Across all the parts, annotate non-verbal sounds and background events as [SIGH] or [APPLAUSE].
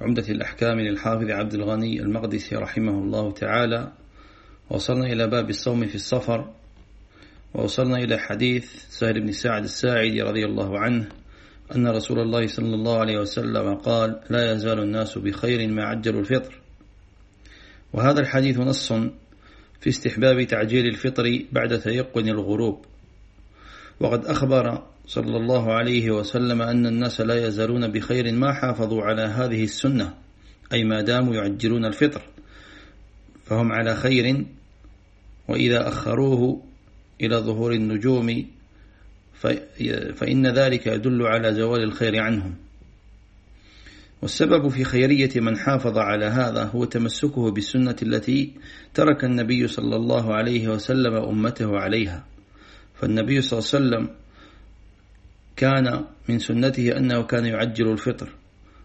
عمدة الأحكام للحافظ عبد الغني المقدسي رحمه الله تعالى. وصلنا إلى باب الصوم في السفر ووصلنا إلى حديث سهل بن سعد الساعدي رضي الله عنه أن رسول الله صلى الله عليه وسلم قال لا يزال الناس بخير ما عجلوا الفطر. وهذا الحديث نص في استحباب تعجيل الفطر بعد تيقن الغروب. وقد أخبر صلى الله عليه وسلم أن الناس لا يزالون بخير ما حافظوا على هذه السنة أي ما داموا يعجلون الفطر فهم على خير وإذا أخروه إلى ظهور النجوم فإن ذلك يدل على زوال الخير عنهم. والسبب في خيرية من حافظ على هذا هو تمسكه بالسنة التي ترك النبي صلى الله عليه وسلم أمته عليها. فالنبي صلى الله عليه وسلم كان من سنته أنه كان يعجل الفطر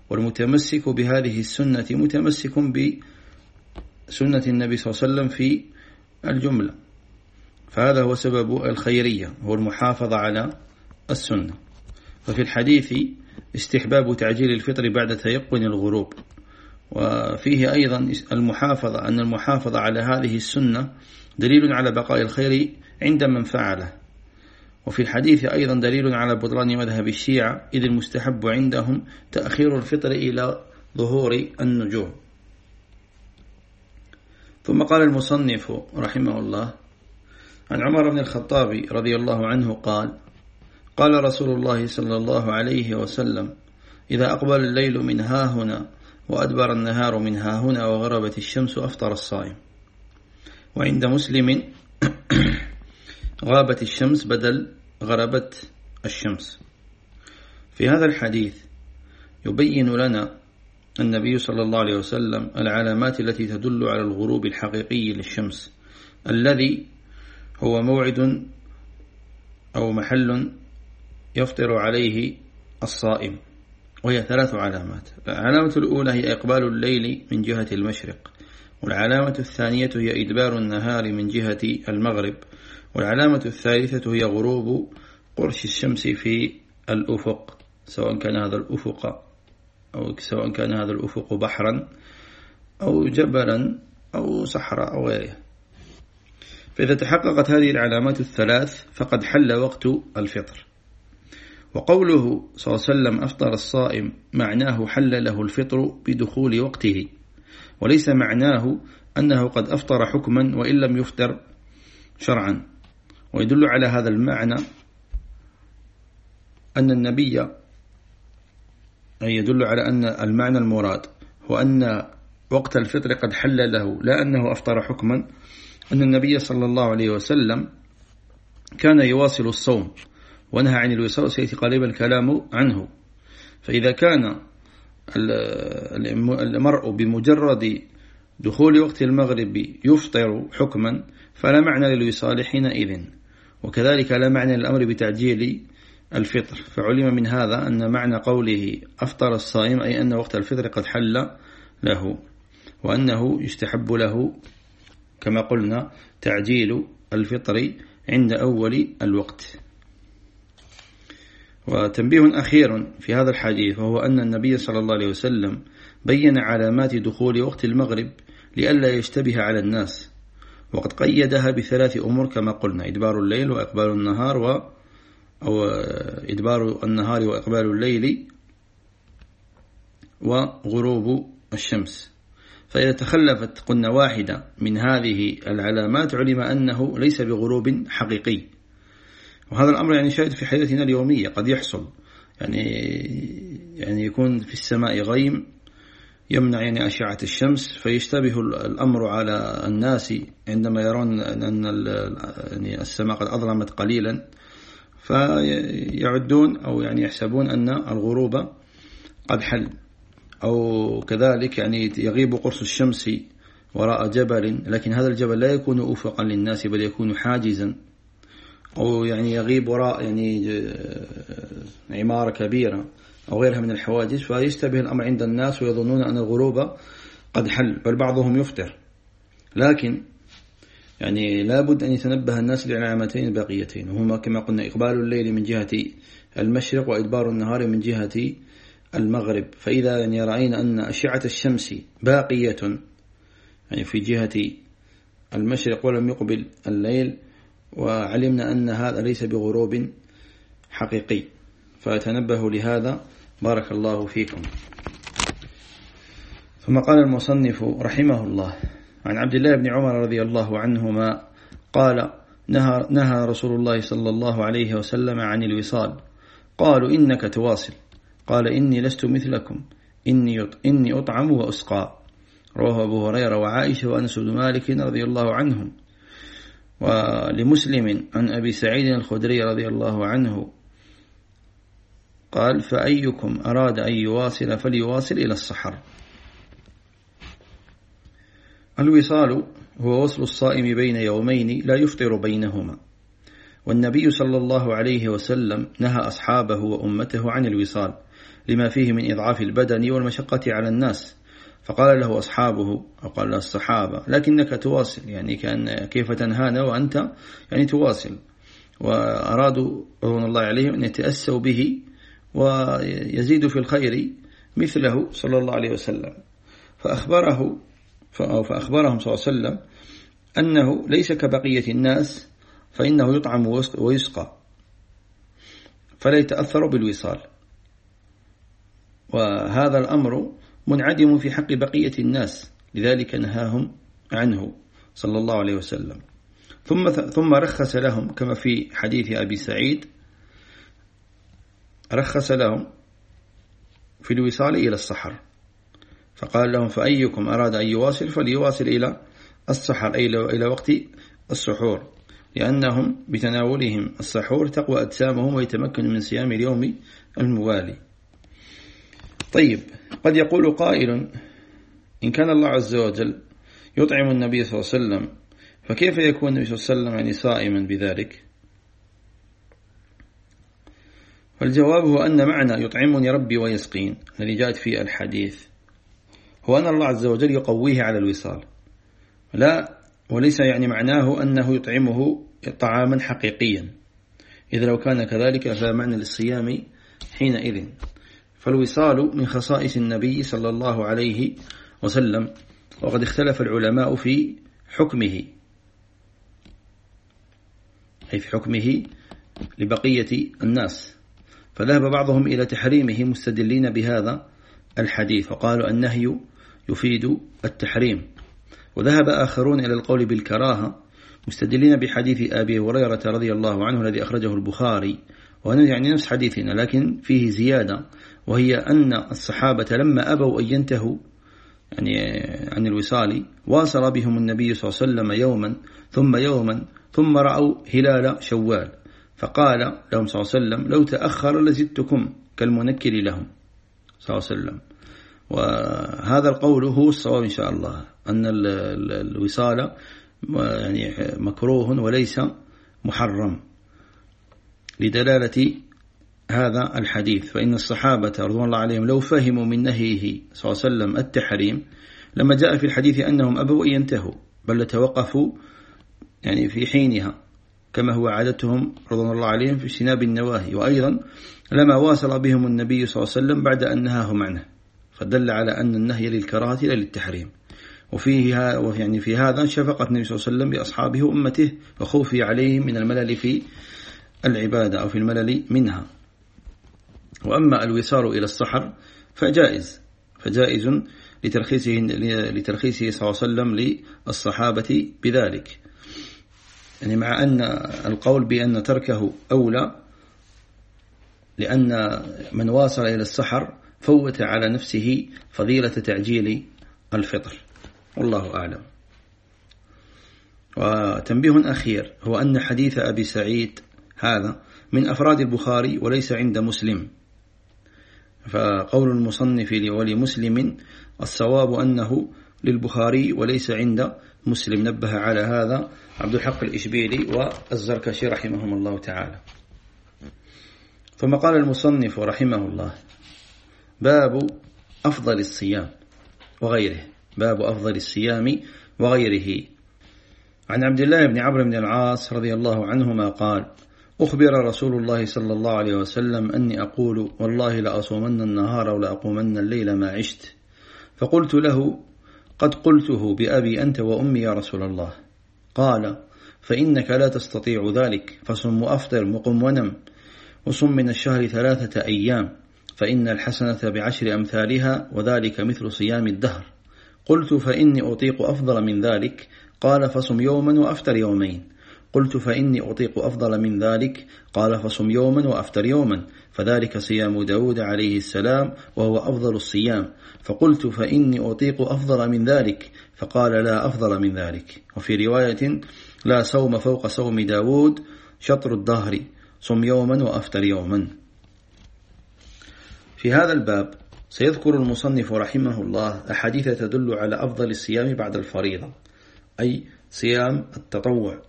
والمتمسك بهذه السنة متمسك بسنة النبي صلى الله عليه وسلم في الجملة. فهذا هو سبب الخيرية هو المحافظة على السنة. ففي الحديث استحباب تعجيل الفطر بعد تيقن الغروب. وفيه أيضا المحافظة أن المحافظة على هذه السنة دليل على بقاء الخير عند من فعله. وفي الحديث أيضا دليل على بطلان مذهب الشيعة إذ المستحب عندهم تأخير الفطر إلى ظهور النجوم. ثم قال المصنف رحمه الله عن عمر بن الخطاب رضي الله عنه قال قال رسول الله صلى الله عليه وسلم إذا أقبل الليل من ها هنا وأدبر النهار من ها هنا وغربت الشمس أفطر الصائم. وعند مسلم غابت الشمس بدل غربت الشمس. في هذا الحديث يبين لنا النبي صلى الله عليه وسلم العلامات التي تدل على الغروب الحقيقي للشمس الذي هو موعد أو محل يفطر عليه الصائم وهي ثلاث علامات. العلامة الأولى هي إقبال الليل من جهة المشرق والعلامة الثانية هي إدبار النهار من جهة المغرب. والعلامة الثالثة هي غروب قرش الشمس في الأفق سواء كان هذا الأفق أو سواء كان هذا الأفق بحرا أو جبلا أو صحراء أو غيرها. فإذا تحققت هذه العلامات الثلاث فقد حل وقت الفطر. وقوله صلى الله عليه وسلم أفطر الصائم معناه حل له الفطر بدخول وقته. وليس معناه أنه قد أفطر حكما وإن لم يفطر شرعا. ويدل على هذا المعنى أن النبي أي يدل على أن المعنى المراد هو أن وقت الفطر قد حل له لا أنه أفطر حكما أن النبي صلى الله عليه وسلم كان يواصل الصوم ونهى عن الوصال سيأتي قريبا الكلام عنه. فإذا كان المرء بمجرد دخول وقت المغرب يفطر حكما فلا معنى للوصال حينئذ. وكذلك لا معنى للأمر بتعجيل الفطر. فعلم من هذا أن معنى قوله أفطر الصائم أي أن وقت الفطر قد حل له وأنه يستحب له كما قلنا تعجيل الفطر عند أول الوقت. وتنبيه أخير في هذا الحديث وهو أن النبي صلى الله عليه وسلم بين علامات دخول وقت المغرب لئلا يشتبه على الناس. وقد قيدها بثلاث أمور كما قلنا إدبار الليل وإقبال النهار و أو إدبار النهار وإقبال الليل وغروب الشمس. فإذا تخلفت قلنا واحدة من هذه العلامات علم أنه ليس بغروب حقيقي. وهذا الأمر يعني شاهد في حياتنا اليومية قد يحصل. يعني يعني يكون في السماء غيم يمنع يعني أشعة الشمس فيشتبه الأمر على الناس عندما يرون أن يعني السماء قد أظلمت قليلا فيعدون أو يعني يحسبون أن الغروب قد حل. أو كذلك يعني يغيب قرص الشمس وراء جبل لكن هذا الجبل لا يكون أفقا للناس بل يكون حاجزا. أو يعني يغيب وراء يعني عمارة كبيرة. أو غيرها من الحواجز فيشتبه الأمر عند الناس ويظنون أن الغروب قد حل بل بعضهم يفتر لكن يعني لابد أن يتنبه الناس للعلامتين الباقيتين. وهما كما قلنا إقبال الليل من جهة المشرق وإدبار النهار من جهة المغرب. فإذا يعني رأينا أن أشعة الشمس باقية يعني في جهة المشرق ولم يقبل الليل وعلمنا أن هذا ليس بغروب حقيقي. فتنبهوا لهذا. بارك الله فيكم. ثم قال المصنف رحمه الله عن عبد الله بن عمر رضي الله عنهما قال نهى, نهى رسول الله صلى الله عليه وسلم عن الوصال. قالوا إنك تواصل. قال إني لست مثلكم. إني, إني أطعم وأسقى. رواه أبو هريرة وعائشة وأنس بن مالك رضي الله عنهم. ولمسلم عن أبي سعيد الخدري رضي الله عنه قال فأيكم أراد أن يواصل فليواصل إلى الصحر الوصال هو وصل الصائم بين يومين لا يفطر بينهما. والنبي صلى الله عليه وسلم نهى أصحابه وأمته عن الوصال لما فيه من إضعاف البدن والمشقة على الناس. فقال له أصحابه أو قال له الصحابة لكنك تواصل. يعني كأن كيف تنهانا وأنت يعني تواصل. وأرادوا رضوان الله عليهم أن يتأسوا به ويزيد في الخير مثله صلى الله عليه وسلم. فأخبره فأخبرهم صلى الله عليه وسلم أنه ليس كبقية الناس فإنه يطعم ويسقى. فلا يتأثر بالوصال. وهذا الأمر منعدم في حق بقية الناس لذلك نهاهم عنه صلى الله عليه وسلم. ثم ثم رخص لهم كما في حديث أبي سعيد رخص لهم في الوصال إلى الصحر فقال لهم فأيكم أراد أن يواصل؟ فليواصل إلى السحر أي إلى وقت السحور لأنهم بتناولهم السحور تقوى أجسامهم ويتمكن من صيام اليوم الموالي. طيب قد يقول قائل إن كان الله عز وجل يطعم النبي صلى الله عليه وسلم فكيف يكون النبي صلى الله عليه وسلم يعني صائما بذلك؟ فالجواب هو أن معنى يطعمني ربي ويسقين. الذي جاءت في الحديث. هو أن الله عز وجل يقويه على الوصال. لا وليس يعني معناه أنه يطعمه طعاما حقيقيا. إذا لو كان كذلك فلا معنى للصيام حينئذ. فالوصال من خصائص النبي صلى الله عليه وسلم. وقد اختلف العلماء في حكمه. أي في حكمه لبقية الناس. فذهب بعضهم إلى تحريمه مستدلين بهذا الحديث وقالوا النهي يفيد التحريم. وذهب آخرون إلى القول بالكراهة مستدلين بحديث أبي هريرة رضي الله عنه الذي أخرجه البخاري وهذا يعني نفس حديثنا لكن فيه زيادة وهي أن الصحابة لما أبوا أن ينتهوا يعني عن الوصال واصل بهم النبي صلى الله عليه وسلم يوما ثم يوما ثم رأوا هلال شوال. فقال لهم صلى الله عليه وسلم لو تأخر لزدتكم كالمنكر لهم. صلى الله عليه وسلم. وهذا القول هو الصواب إن شاء الله أن الوصال يعني مكروه وليس محرم. لدلالة هذا الحديث فإن الصحابة رضوان الله عليهم لو فهموا من نهيه صلى الله عليه وسلم التحريم لما جاء في الحديث أنهم أبوا أن ينتهوا بل توقفوا يعني في حينها. كما هو عادتهم رضوان الله عليهم في اجتناب النواهي. وأيضا لما واصل بهم النبي صلى الله عليه وسلم بعد أن نهاهم عنه فدل على أن النهي للكراهة لا للتحريم وفيه يعني في هذا شفقة النبي صلى الله عليه وسلم بأصحابه وأمته وخوفه عليهم من الملل في العبادة أو في الملل منها. وأما الوصال إلى الصحر فجائز فجائز لترخيصه, لترخيصه صلى الله عليه وسلم للصحابة بذلك. يعني مع أن القول بأن تركه أولى لأن من واصل إلى السحر فوت على نفسه فضيلة تعجيل الفطر. والله أعلم. وتنبيه أخير هو أن حديث أبي سعيد هذا من أفراد البخاري وليس عند مسلم. فقول المصنف ولمسلم الصواب أنه للبخاري وليس عند مسلم. نبه على هذا عبد الحق الإشبيلي والزركشي رحمهم الله تعالى. ثم قال المصنف رحمه الله باب أفضل الصيام وغيره. باب أفضل الصيام وغيره. عن عبد الله بن عمرو بن العاص رضي الله عنهما قال أخبر رسول الله صلى الله عليه وسلم أني أقول والله لأصومن النهار ولأقومن الليل ما عشت. فقلت له قد قلته بأبي أنت وأمي يا رسول الله. قال فإنك لا تستطيع ذلك. فصم وأفطر مقم ونم وصم من الشهر ثلاثة أيام فإن الحسنة بعشر أمثالها وذلك مثل صيام الدهر. قلت فإني أطيق أفضل من ذلك. قال فصم يوما وأفتر يومين. قلت فإني أطيق أفضل من ذلك. قال فصم يوما وأفتر يوما. فذلك صيام داود عليه السلام وهو أفضل الصيام. فقلت فإني أطيق أفضل من ذلك. فقال لا أفضل من ذلك. وفي رواية لا صوم فوق صوم داود شطر الدهر صم يوما وأفتر يوما. في هذا الباب سيذكر المصنف رحمه الله أحاديث تدل على أفضل الصيام بعد الفريضة أي صيام التطوع.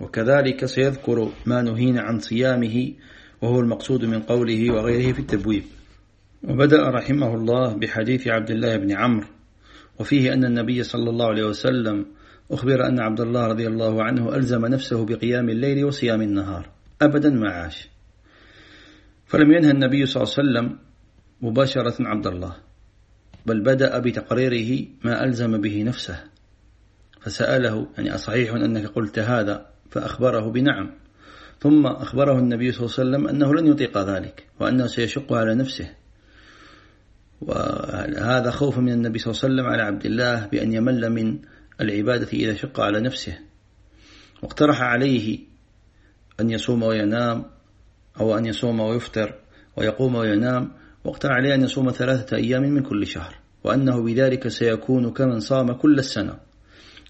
وكذلك سيذكر ما نهينا عن صيامه وهو المقصود من قوله وغيره في التبويب. وبدأ رحمه الله بحديث عبد الله بن عمرو وفيه أن النبي صلى الله عليه وسلم أخبر أن عبد الله رضي الله عنه ألزم نفسه بقيام الليل وصيام النهار. أبدا ما عاش. فلم ينهى النبي صلى الله عليه وسلم مباشرة عبد الله بل بدأ بتقريره ما ألزم به نفسه. فسأله يعني أصحيح أنك قلت هذا فأخبره بنعم. ثم أخبره النبي صلى الله عليه وسلم أنه لن يطيق ذلك وأنه سيشق على نفسه. وهذا خوف من النبي صلى الله عليه وسلم على عبد الله بأن يمل من العبادة إذا شق على نفسه. واقترح عليه أن يصوم وينام أو أن يصوم ويفطر ويقوم وينام واقترح عليه أن يصوم ثلاثة أيام من كل شهر وأنه بذلك سيكون كمن صام كل السنة.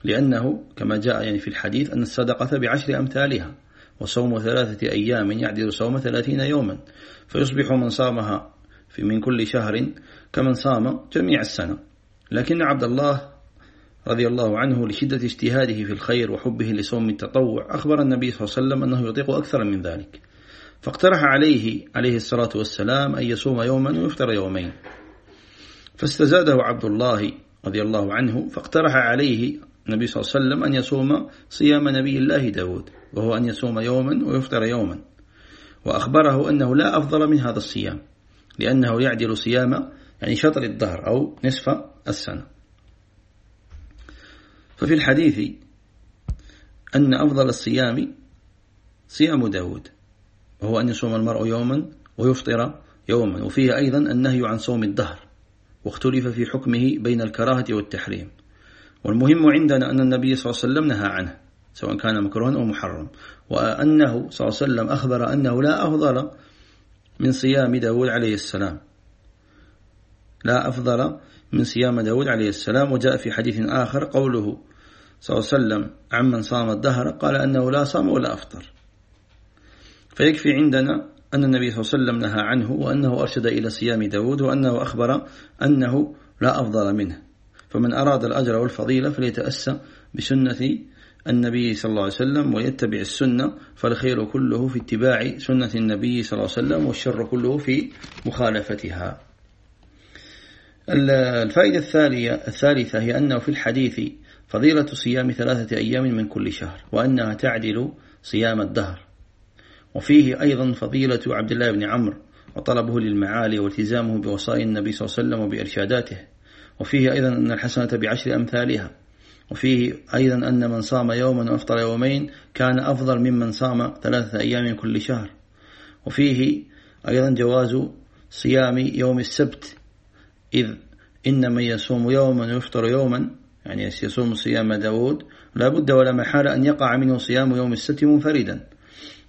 لأنه كما جاء يعني في الحديث أن الصدقة بعشر أمثالها وصوم ثلاثة أيام يعدل صوم ثلاثين يوما فيصبح من صامها في من كل شهر كمن صام جميع السنة. لكن عبد الله رضي الله عنه لشدة اجتهاده في الخير وحبه لصوم التطوع أخبر النبي صلى الله عليه وسلم أنه يطيق أكثر من ذلك. فاقترح عليه عليه الصلاة والسلام أن يصوم يوما ويفطر يومين. فاستزاده عبد الله رضي الله عنه فاقترح عليه النبي صلى الله عليه وسلم أن يصوم صيام نبي الله داود وهو أن يصوم يوما ويفطر يوما. وأخبره أنه لا أفضل من هذا الصيام. لأنه يعدل صيام يعني شطر الدهر أو نصف السنة. ففي الحديث أن أفضل الصيام صيام داود وهو أن يصوم المرء يوما ويفطر يوما. وفيه أيضا النهي عن صوم الدهر واختلف في حكمه بين الكراهة والتحريم. والمهم عندنا أن النبي صلى الله عليه وسلم نهى عنه سواء كان مكروها أو محرم. وأنه صلى الله عليه وسلم أخبر أنه لا أفضل من صيام داود عليه السلام. لا أفضل من صيام داود عليه السلام وجاء في حديث آخر قوله صلى الله عليه وسلم عمن صام الدهر قال أنه لا صام ولا أفطر. فيكفي عندنا أن النبي صلى الله عليه وسلم نهى عنه وأنه أرشد إلى صيام داود وأنه أخبر أنه لا أفضل منه. فمن أراد الأجر والفضيلة فليتأسى بسنة النبي صلى الله عليه وسلم ويتبع السنة فالخير كله في اتباع سنة النبي صلى الله عليه وسلم والشر كله في مخالفتها. الفائدة الثانية الثالثة هي أنه في الحديث فضيلة صيام ثلاثة أيام من كل شهر وأنها تعدل صيام الدهر. وفيه أيضا فضيلة عبد الله بن عمرو وطلبه للمعالي والتزامه بوصايا النبي صلى الله عليه وسلم وبإرشاداته. وفيه أيضا أن الحسنة بعشر أمثالها. وفيه أيضا أن من صام يوما وأفطر يومين كان أفضل ممن صام ثلاثة أيام من كل شهر. وفيه أيضا جواز صيام يوم السبت إذ إن من يصوم يوما ويفطر يوما يعني يصوم صيام داود لا بد ولا محالة أن يقع منه صيام يوم السبت منفردا.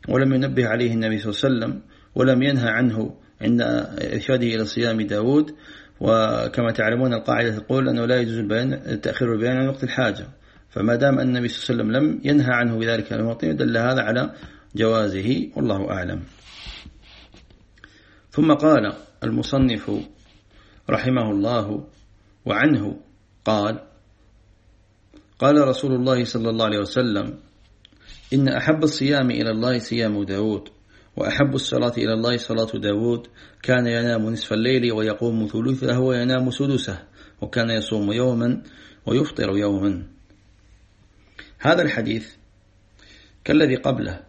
ولم ينبه عليه النبي صلى الله عليه وسلم ولم ينهى عنه عند إرشاده إلى صيام داود وكما تعلمون القاعدة تقول أنه لا يجوز البيان تأخير البيان عن وقت الحاجة. فما دام أن النبي صلى الله عليه وسلم لم ينهى عنه بذلك الموطن دل هذا على جوازه والله أعلم. ثم قال المصنف رحمه الله وعنه قال قال رسول الله صلى الله عليه وسلم إن أحب الصيام إلى الله صيام داود. وأحب الصلاة إلى الله صلاة داود. كان ينام نصف الليل ويقوم ثلثه وينام سدسه وكان يصوم يوما ويفطر يوما. هذا الحديث كالذي قبله.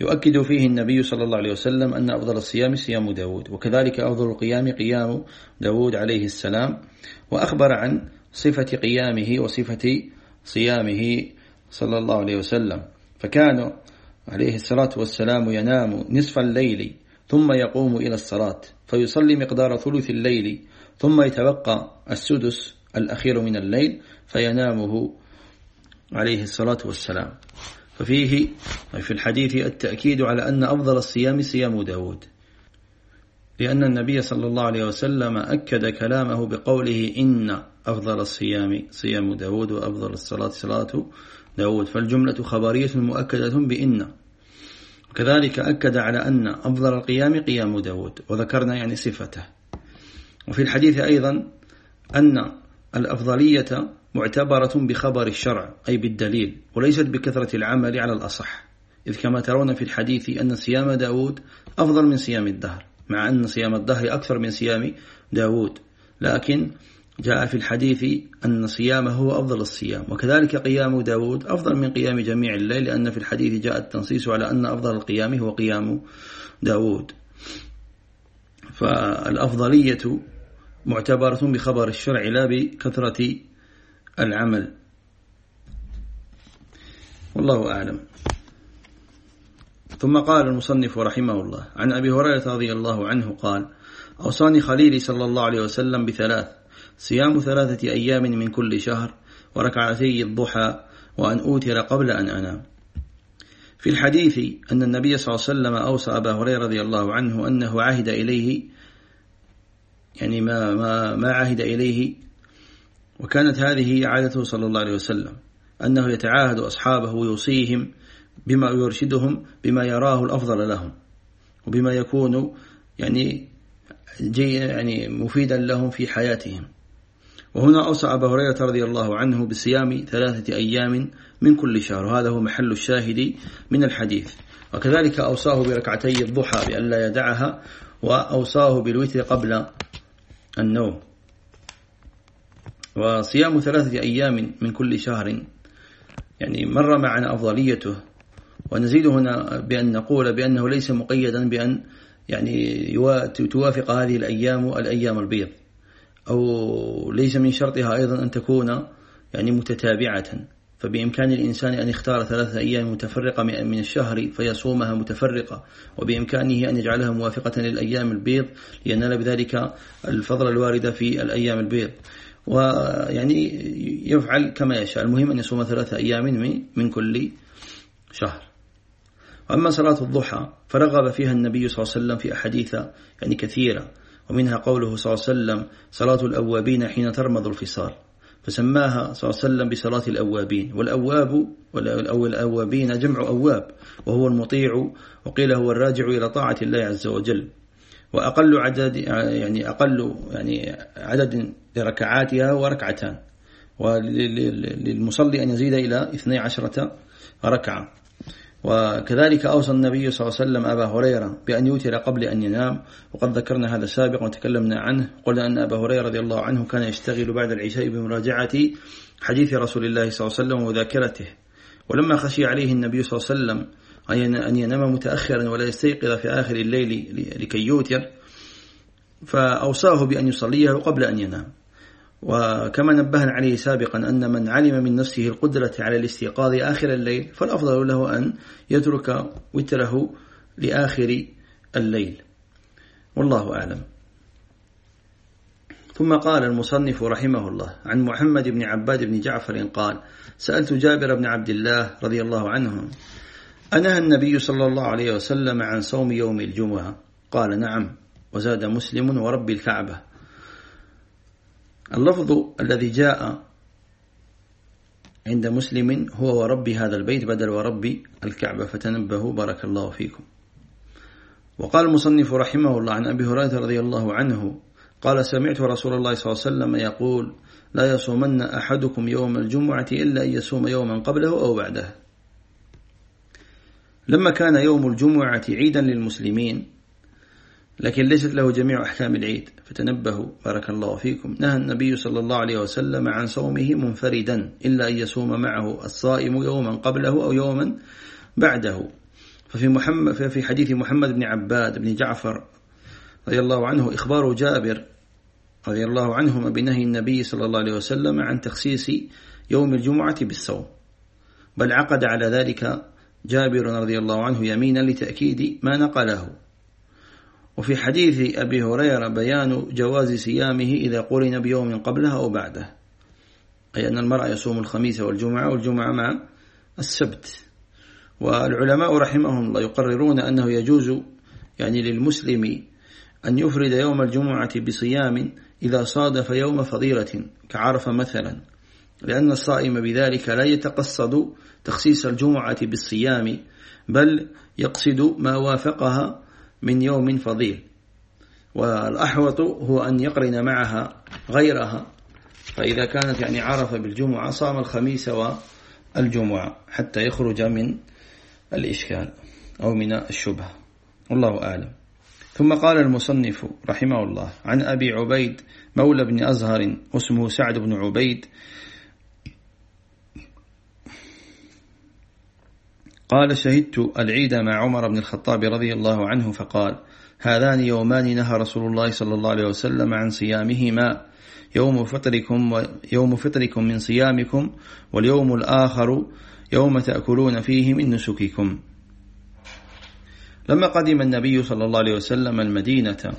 يؤكد فيه النبي صلى الله عليه وسلم أن أفضل الصيام صيام داود وكذلك أفضل القيام قيام داود عليه السلام. وأخبر عن صفة قيامه وصفة صيامه صلى الله عليه وسلم. فكان عليه الصلاة والسلام ينام نصف الليل ثم يقوم إلى الصلاة فيصلي مقدار ثلث الليل ثم يتبقى السدس الأخير من الليل فينامه عليه الصلاة والسلام. ففيه في الحديث التأكيد على أن أفضل الصيام صيام داود لأن النبي صلى الله عليه وسلم أكد كلامه بقوله إن أفضل الصيام صيام داود وأفضل الصلاة صلاة داود. فالجملة خبرية مؤكدة بإن. وكذلك أكد على أن أفضل القيام قيام داود وذكرنا يعني صفته. وفي الحديث أيضا أن الأفضلية معتبرة بخبر الشرع أي بالدليل وليست بكثرة العمل على الأصح. إذ كما ترون في الحديث أن صيام داود أفضل من صيام الدهر مع أن صيام الدهر أكثر من صيام داود. لكن جاء في الحديث أن صيامه هو أفضل الصيام وكذلك قيام داود أفضل من قيام جميع الليل لأن في الحديث جاء التنصيص على أن أفضل القيام هو قيام داود. فالأفضلية معتبرة بخبر الشرع لا بكثرة العمل. والله أعلم. ثم قال المصنف رحمه الله عن أبي هريرة رضي الله عنه قال أوصاني خليلي صلى الله عليه وسلم بثلاث صيام ثلاثة أيام من كل شهر وركعتي الضحى وأن أوتر قبل أن أنام. في الحديث أن النبي صلى الله عليه وسلم أوصى أبا هريرة رضي الله عنه أنه عهد إليه يعني ما, ما, ما عهد إليه وكانت هذه عادته صلى الله عليه وسلم أنه يتعاهد أصحابه ويوصيهم بما يرشدهم بما يراه الأفضل لهم وبما يكون يعني يعني مفيدا لهم في حياتهم. وهنا أوصى أبا هريرة رضي الله عنه بصيام ثلاثة أيام من كل شهر. وهذا هو محل الشاهد من الحديث. وكذلك أوصاه بركعتي الضحى بأن لا يدعها وأوصاه بالوتر قبل النوم. وصيام ثلاثة أيام من كل شهر يعني مر معنا أفضليته. ونزيد هنا بأن نقول بأنه ليس مقيدا بأن يعني توافق هذه الأيام الأيام البيض. أو ليس من شرطها أيضا أن تكون يعني متتابعة. فبإمكان الإنسان أن يختار ثلاثة أيام متفرقة من الشهر فيصومها متفرقة وبإمكانه أن يجعلها موافقة للأيام البيض لينال بذلك الفضل الوارد في الأيام البيض. ويعني يفعل كما يشاء. المهم أن يصوم ثلاثة أيام من كل شهر. أما صلاة الضحى فرغب فيها النبي صلى الله عليه وسلم في أحاديث يعني كثيرة. ومنها قوله صلى الله عليه وسلم صلاة الأوابين حين ترمض الفصال فسماها صلى الله عليه وسلم بصلاة الأوابين. والأواب أو الأوابين جمع أواب وهو المطيع وقيل هو الراجع إلى طاعة الله عز وجل. وأقل عدد يعني أقل يعني عدد لركعاتها وركعتان. وللمصلي أن يزيد إلى 12 ركعة. وكذلك أوصى النبي صلى الله عليه وسلم أبا هريرة بأن يوتر قبل أن ينام. وقد ذكرنا هذا سابقا وتكلمنا عنه. قلنا أن أبا هريرة رضي الله عنه كان يشتغل بعد العشاء بمراجعة حديث رسول الله صلى الله عليه وسلم وذاكرته. ولما خشي عليه النبي صلى الله عليه وسلم أن ينام متأخرا ولا يستيقظ في آخر الليل لكي يوتر فأوصاه بأن يصليه قبل أن ينام. وكما نبهنا عليه سابقا أن من علم من نفسه القدرة على الاستيقاظ آخر الليل فالأفضل له أن يترك وتره لآخر الليل. والله أعلم. ثم قال المصنف رحمه الله عن محمد بن عباد بن جعفر قال سألت جابر بن عبد الله رضي الله عنه أنهى النبي صلى الله عليه وسلم عن صوم يوم الجمعة؟ قال نعم وزاد مسلم ورب الكعبة. اللفظ الذي جاء عند مسلم هو ورب هذا البيت بدل ورب الكعبة. فتنبهوا بارك الله فيكم. وقال المصنف رحمه الله عن أبي هريرة رضي الله عنه قال سمعت رسول الله صلى الله عليه وسلم يقول لا يصومن أحدكم يوم الجمعة إلا أن يصوم يوما قبله أو بعده. لما كان يوم الجمعة عيدا للمسلمين لكن ليست له جميع أحكام العيد. فتنبهوا. بارك الله فيكم. نهى النبي صلى الله عليه وسلم عن صومه منفردا إلا أن يصوم معه الصائم يوما قبله أو يوما بعده. ففي, محمد في حديث محمد بن عباد بن جعفر رضي الله عنه إخبار جابر رضي الله عنهما بنهي النبي صلى الله عليه وسلم عن تخصيص يوم الجمعة بالصوم. بل عقد على ذلك جابر رضي الله عنه يمينا لتأكيد ما نقله. وفي حديث أبي هريرة بيان جواز صيامه إذا قرن بيوم قبلها أو بعده. أي أن المرأة يصوم الخميس والجمعة والجمعة مع السبت. والعلماء رحمهم الله يقررون أنه يجوز يعني للمسلم أن يفرد يوم الجمعة بصيام إذا صادف يوم فضيلة كعرفة مثلا. لأن الصائم بذلك لا يتقصد تخصيص الجمعة بالصيام بل يقصد ما وافقها من يوم فضيل. والأحوط هو أن يقرن معها غيرها. فإذا كانت يعني عرف بالجمعة صام الخميس والجمعة حتى يخرج من الإشكال أو من الشبهة. والله أعلم. ثم قال المصنف رحمه الله عن أبي عبيد مولى بن أزهر واسمه سعد بن عبيد قال شهدت العيد مع عمر بن الخطاب رضي الله عنه فقال هذان يومان نهى رسول الله صلى الله عليه وسلم عن صيامهما. يوم فطركم ويوم فطركم من صيامكم واليوم الآخر يوم تأكلون فيه من نسككم. لما قدم النبي صلى الله عليه وسلم المدينة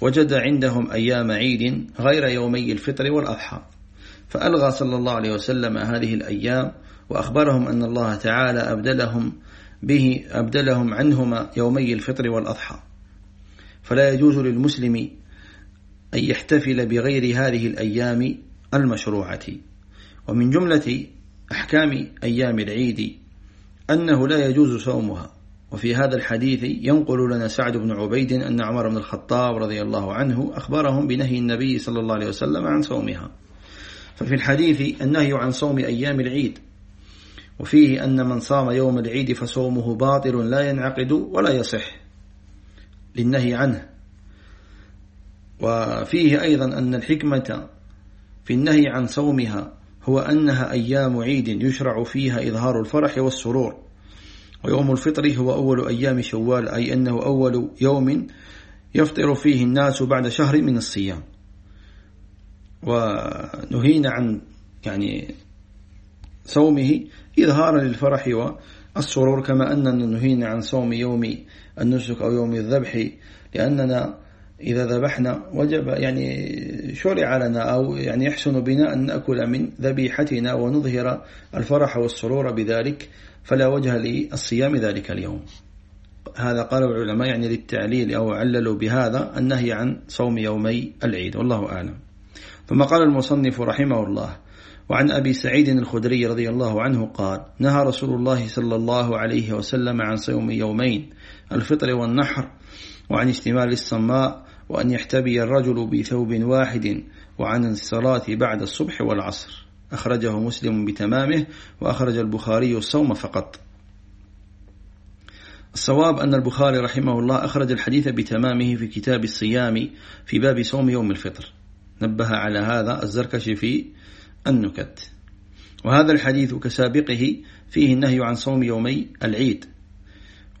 وجد عندهم أيام عيد غير يومي الفطر والأضحى. فألغى صلى الله عليه وسلم هذه الأيام وأخبرهم أن الله تعالى أبدلهم به أبدلهم عنهما يومي الفطر والأضحى. فلا يجوز للمسلم أن يحتفل بغير هذه الأيام المشروعة. ومن جملة أحكام أيام العيد أنه لا يجوز صومها. وفي هذا الحديث ينقل لنا سعد بن عبيد أن عمر بن الخطاب رضي الله عنه أخبرهم بنهي النبي صلى الله عليه وسلم عن صومها. ففي الحديث النهي عن صوم أيام العيد وفيه أن من صام يوم العيد فصومه باطل لا ينعقد ولا يصح للنهي عنه. وفيه أيضا أن الحكمة في النهي عن صومها هو أنها أيام عيد يشرع فيها إظهار الفرح والسرور. ويوم الفطر هو أول أيام شوال أي أنه أول يوم يفطر فيه الناس بعد شهر من الصيام. ونهينا عن يعني صومه إظهارا للفرح والسرور كما أننا نهينا عن صوم يوم النسك أو يوم الذبح لأننا إذا ذبحنا وجب يعني شرع لنا أو يعني يحسن بنا أن نأكل من ذبيحتنا ونظهر الفرح والسرور بذلك فلا وجه للصيام ذلك اليوم. هذا قال العلماء يعني للتعليل أو عللوا بهذا النهي عن صوم يومي العيد والله أعلم. ثم قال المصنف رحمه الله وعن أبي سعيد الخدري رضي الله عنه قال نهى رسول الله صلى الله عليه وسلم عن صوم يومين الفطر والنحر وعن اشتمال الصماء وأن يحتبي الرجل بثوب واحد وعن الصلاة بعد الصبح والعصر. أخرجه مسلم بتمامه وأخرج البخاري الصوم فقط. الصواب أن البخاري رحمه الله أخرج الحديث بتمامه في كتاب الصيام في باب صوم يوم الفطر. نبه على هذا الزركشي في النكت. وهذا الحديث كسابقه فيه النهي عن صوم يومي العيد.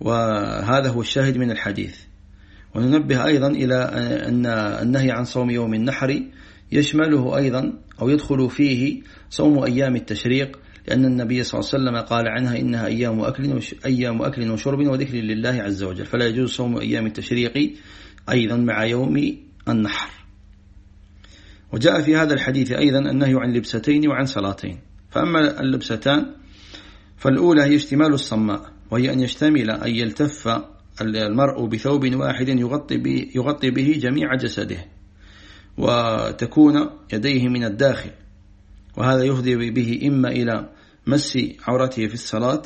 وهذا هو الشاهد من الحديث. وننبه أيضا إلى أن النهي عن صوم يوم النحر يشمله أيضا أو يدخل فيه صوم أيام التشريق لأن النبي صلى الله عليه وسلم قال عنها إنها أيام أكل, أيام أكل وشرب وذكر لله عز وجل. فلا يجوز صوم أيام التشريق أيضا مع يوم النحر. وجاء في هذا الحديث أيضا النهي عن لبستين وعن صلاتين. فأما اللبستان فالأولى هي اشتمال الصماء وهي أن يشتمل أن يلتف المرء بثوب واحد يغطي به, يغطي به جميع جسده وتكون يديه من الداخل. وهذا يفضي به إما إلى مس عورته في الصلاة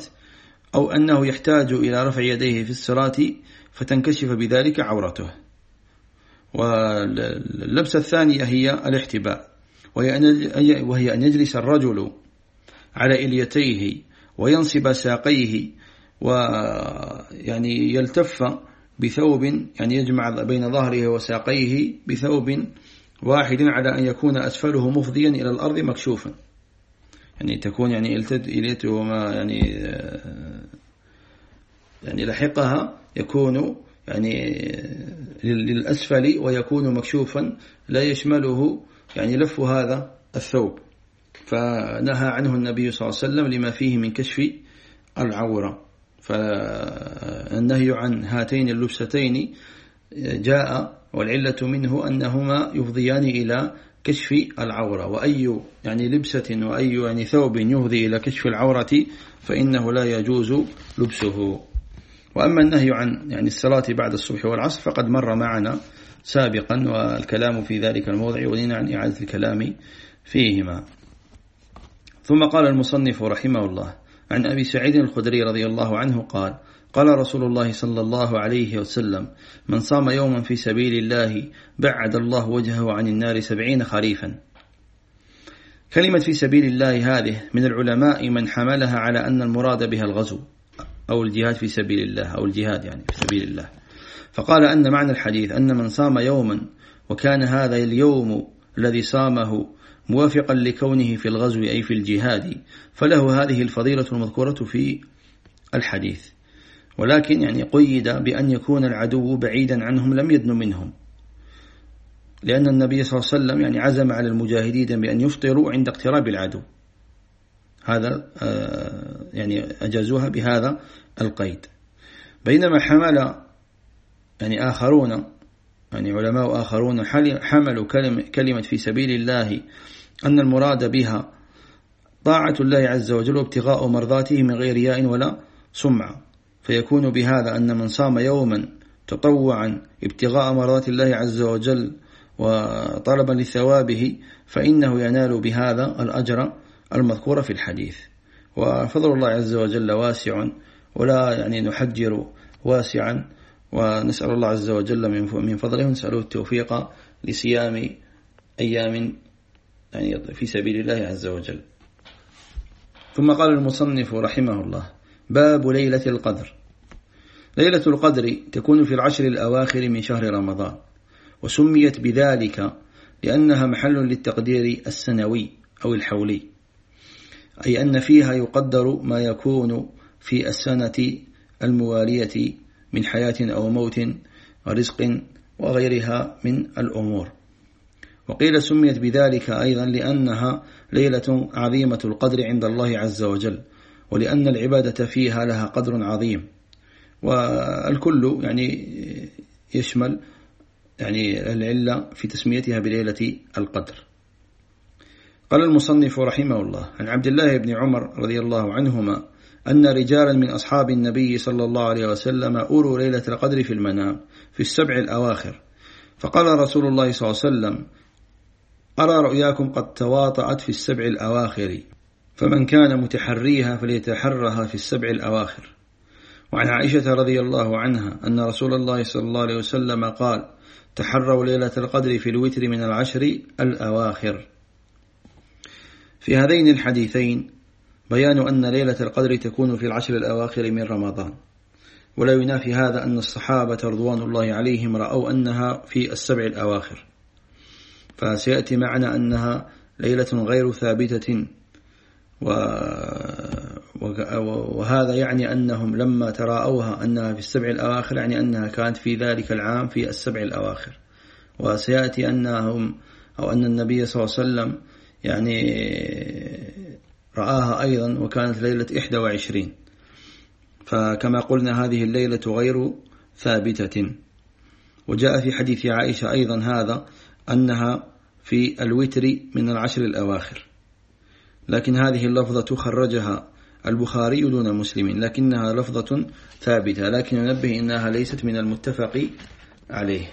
أو أنه يحتاج إلى رفع يديه في الصلاة فتنكشف بذلك عورته. واللبسة الثانية هي الاحتباء وهي أن يجلس الرجل على إليتيه وينصب ساقيه ويعني يلتف بثوب يعني يجمع بين ظهره وساقيه بثوب واحد على أن يكون أسفله مفضيا إلى الأرض مكشوفا. يعني تكون يعني إليته وما يعني يعني لحقها يكون يعني للأسفل ويكون مكشوفا لا يشمله يعني لف هذا الثوب. فنهى عنه النبي صلى الله عليه وسلم لما فيه من كشف العورة. فالنهي عن هاتين اللبستين جاء والعلة منه أنهما يفضيان إلى كشف العورة. وأي يعني لبسة وأي يعني ثوب يفضي إلى كشف العورة فإنه لا يجوز لبسه. وأما النهي عن يعني الصلاة بعد الصبح والعصر فقد مر معنا سابقا والكلام في ذلك الموضع ولينا عن إعادة الكلام فيهما. ثم قال المصنف رحمه الله عن أبي سعيد الخدري رضي الله عنه قال قال رسول الله صلى الله عليه وسلم من صام يوما في سبيل الله بعد الله وجهه عن النار سبعين خريفا كلمة في سبيل الله هذه من العلماء من حملها على أن المراد بها الغزو. أو الجهاد في سبيل الله أو الجهاد يعني في سبيل الله. فقال أن معنى الحديث أن من صام يوما وكان هذا اليوم الذي صامه موافقا لكونه في الغزو أي في الجهاد فله هذه الفضيلة المذكورة في الحديث. ولكن يعني قيد بأن يكون العدو بعيدا عنهم لم يدن منهم. لأن النبي صلى الله عليه وسلم يعني عزم على المجاهدين بأن يفطروا عند اقتراب العدو. هذا آه، يعني أجازوها بهذا القيد. بينما حمل يعني آخرون يعني علماء آخرون حملوا كلمة في سبيل الله أن المراد بها طاعة الله عز وجل وابتغاء مرضاته من غير رياء ولا سمعة. فيكون بهذا أن من صام يوما تطوعا ابتغاء مرضات الله عز وجل وطلبا لثوابه فإنه ينال بهذا الأجر المذكور في الحديث. وفضل الله عز وجل واسع ولا يعني نحجر واسعا ونسأل الله عز وجل من فضله ونسأله التوفيق لصيام أيام يعني في سبيل الله عز وجل. ثم قال المصنف رحمه الله باب ليلة القدر. ليلة القدر تكون في العشر الأواخر من شهر رمضان وسميت بذلك لأنها محل للتقدير السنوي أو الحولي. أي أن فيها يقدر ما يكون في السنة الموالية من حياة أو موت ورزق وغيرها من الأمور. وقيل سميت بذلك أيضا لأنها ليلة عظيمة القدر عند الله عز وجل ولأن العبادة فيها لها قدر عظيم. والكل يعني يشمل يعني العلة في تسميتها بليلة القدر. قال المصنف رحمه الله عن عبد الله بن عمر رضي الله عنهما أن رجالا من أصحاب النبي صلى الله عليه وسلم أروا ليلة القدر في المنام في السبع الأواخر. فقال رسول الله صلى الله عليه وسلم أرى رؤياكم قد تواطأت في السبع الأواخر فمن كان متحريها فليتحرها في السبع الأواخر. وعن عائشة رضي الله عنها أن رسول الله صلى الله عليه وسلم قال تحروا ليلة القدر في الوتر من العشر الأواخر. في هذين الحديثين بيان أن ليلة القدر تكون في العشر الأواخر من رمضان. ولا ينافي هذا أن الصحابة رضوان الله عليهم رأوا أنها في السبع الأواخر. فسيأتي معنا أنها ليلة غير ثابتة وهذا يعني أنهم لما تراءوها أنها في السبع الأواخر يعني أنها كانت في ذلك العام في السبع الأواخر. وسيأتي أنهم أو أن النبي صلى الله عليه وسلم يعني رآها أيضا وكانت ليلة 21 فكما قلنا هذه الليلة غير ثابتة. وجاء في حديث عائشة أيضا هذا أنها في الوتر من العشر الأواخر. لكن هذه اللفظة خرجها البخاري دون مسلم لكنها لفظة ثابتة. لكن ننبه إنها ليست من المتفق عليه.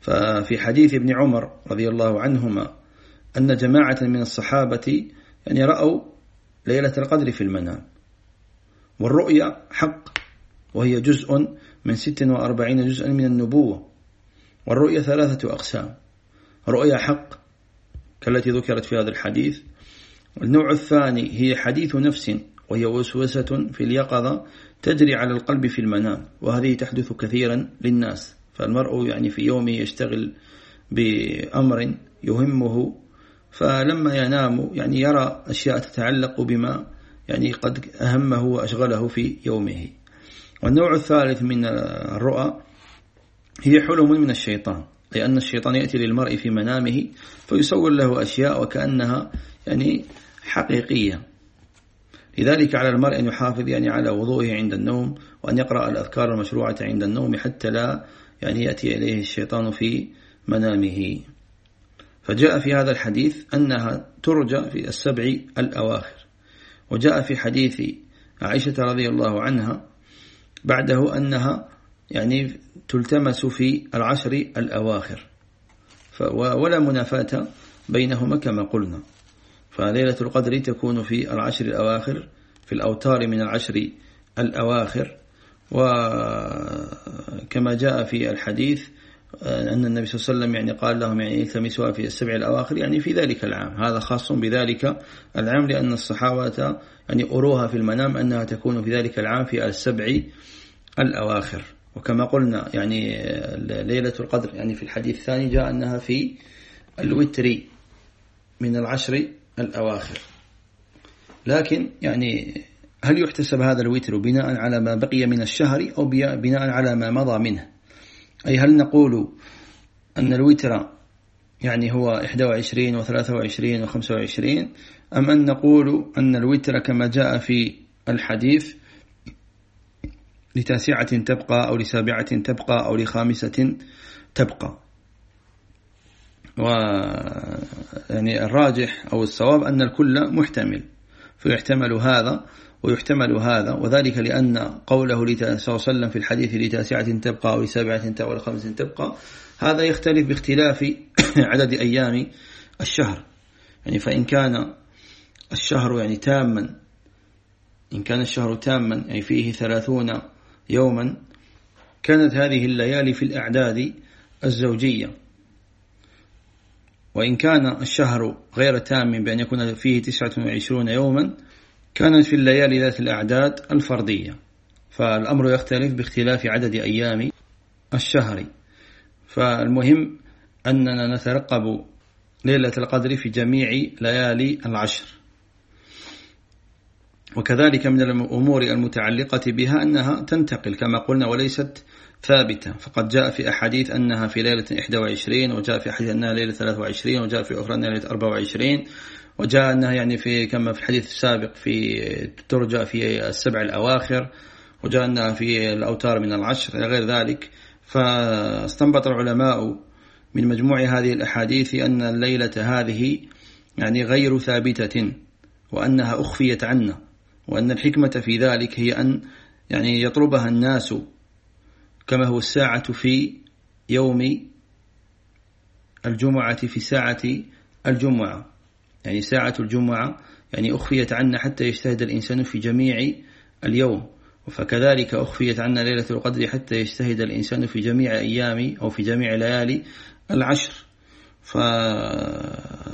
ففي حديث ابن عمر رضي الله عنهما أن جماعة من الصحابة يعني رأوا ليلة القدر في المنام. والرؤيا حق وهي جزء من ست وأربعين جزءا من النبوة. والرؤية ثلاثة أقسام. رؤية حق كالتي ذكرت في هذا الحديث. النوع الثاني هي حديث نفس وهي وسوسة في اليقظة تجري على القلب في المنام وهذه تحدث كثيرا للناس. فالمرء يعني في يومه يشتغل بأمر يهمه فلما ينام يعني يرى أشياء تتعلق بما يعني قد أهمه وأشغله في يومه. والنوع الثالث من الرؤى هي حلم من الشيطان لأن الشيطان يأتي للمرء في منامه فيصور له أشياء وكأنها يعني حقيقية. لذلك على المرء أن يحافظ يعني على وضوءه عند النوم وأن يقرأ الأذكار المشروعة عند النوم حتى لا يعني يأتي إليه الشيطان في منامه. فجاء في هذا الحديث أنها ترجى في السبع الأواخر وجاء في حديث عائشة رضي الله عنها بعده أنها يعني تلتمس في العشر الأواخر ولا منافاة بينهما كما قلنا فليلة القدر تكون في العشر الأواخر في الأوتار من العشر الأواخر وكما جاء في الحديث أن النبي صلى الله عليه وسلم يعني قال لهم يعني التمسوها في السبع الأواخر يعني في ذلك العام. هذا خاص بذلك العام لأن الصحابة يعني أروها في المنام أنها تكون في ذلك العام في السبع الأواخر. وكما قلنا يعني ليلة القدر يعني في الحديث الثاني جاء أنها في الوتر من العشر الأواخر. لكن يعني هل يحتسب هذا الوتر بناء على ما بقي من الشهر أو بناء على ما مضى منه؟ أي هل نقول أن الوتر يعني هو 21 و23 و25 أم أن نقول أن الوتر كما جاء في الحديث لتاسعة تبقى أو لسابعة تبقى أو لخامسة تبقى؟ و يعني الراجح أو الصواب أن الكل محتمل فيحتمل هذا ويحتمل هذا وذلك لأن قوله صلى الله عليه وسلم في الحديث لتاسعة تبقى أو لسابعة تبقى أو لخمسة تبقى هذا يختلف باختلاف [COUGHS] عدد أيام الشهر. يعني فإن كان الشهر يعني تاما إن كان الشهر تاما يعني فيه ثلاثون يوما كانت هذه الليالي في الأعداد الزوجية. وإن كان الشهر غير تام بأن يكون فيه تسعة وعشرون يوما كانت في الليالي ذات الأعداد الفردية فالأمر يختلف باختلاف عدد أيام الشهر. فالمهم أننا نترقب ليلة القدر في جميع ليالي العشر. وكذلك من الأمور المتعلقة بها أنها تنتقل كما قلنا وليست ثابتة. فقد جاء في أحاديث أنها في ليلة 21 وجاء في أحاديث أنها ليلة 23 وجاء في أخرى أنها ليلة 24 وجاء أنها يعني في كما في الحديث السابق في ترجى في السبع الأواخر وجاء أنها في الأوتار من العشر إلى غير ذلك. فاستنبط العلماء من مجموع هذه الأحاديث أن الليلة هذه يعني غير ثابتة وأنها أخفيت عنا وأن الحكمة في ذلك هي أن يعني يطلبها الناس كما هو الساعة في يوم الجمعة في ساعة الجمعة. يعني ساعة الجمعة يعني أخفيت عنا حتى يجتهد الإنسان في جميع اليوم. فكذلك أخفيت عنا ليلة القدر حتى يجتهد الإنسان في جميع أيام أو في جميع ليالي العشر.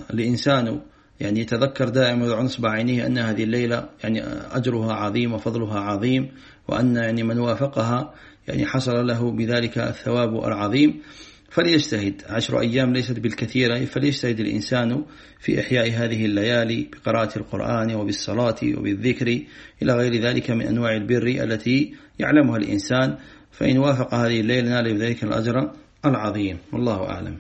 فالإنسان يعني يتذكر دائما ويضع نصب عينيه أن هذه الليلة يعني أجرها عظيم وفضلها عظيم وأن يعني من وافقها يعني حصل له بذلك الثواب العظيم. فليجتهد. عشر أيام ليست بالكثيرة. فليجتهد الإنسان في إحياء هذه الليالي بقراءة القرآن وبالصلاة وبالذكر إلى غير ذلك من أنواع البر التي يعلمها الإنسان. فإن وافق هذه الليلة نال بذلك الأجر العظيم. والله أعلم.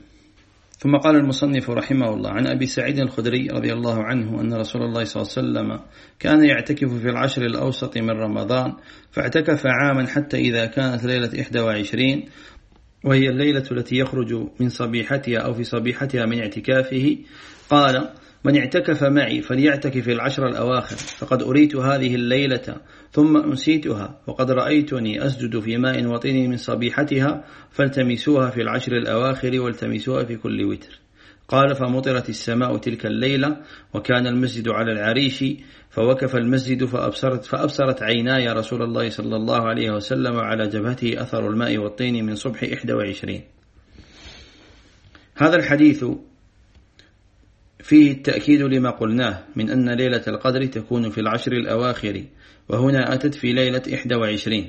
ثم قال المصنف رحمه الله عن أبي سعيد الخدري رضي الله عنه أن رسول الله صلى الله عليه وسلم كان يعتكف في العشر الأوسط من رمضان فاعتكف عاما حتى إذا كانت ليلة 21 وهي الليلة التي يخرج من صبيحتها أو في صبيحتها من اعتكافه. قال من اعتكف معي فليعتكف العشر الأواخر فقد أريت هذه الليلة ثم أنسيتها وقد رأيتني أسجد في ماء وطين من صبيحتها فالتمسوها في العشر الأواخر والتمسوها في كل وتر. قال فمطرت السماء تلك الليلة وكان المسجد على العريش فوقف المسجد فأبصرت, فأبصرت عيناي رسول الله صلى الله عليه وسلم على جبهته أثر الماء والطين من صبح 21 هذا الحديث فيه التأكيد لما قلناه من أن ليلة القدر تكون في العشر الأواخر وهنا أتت في ليلة 21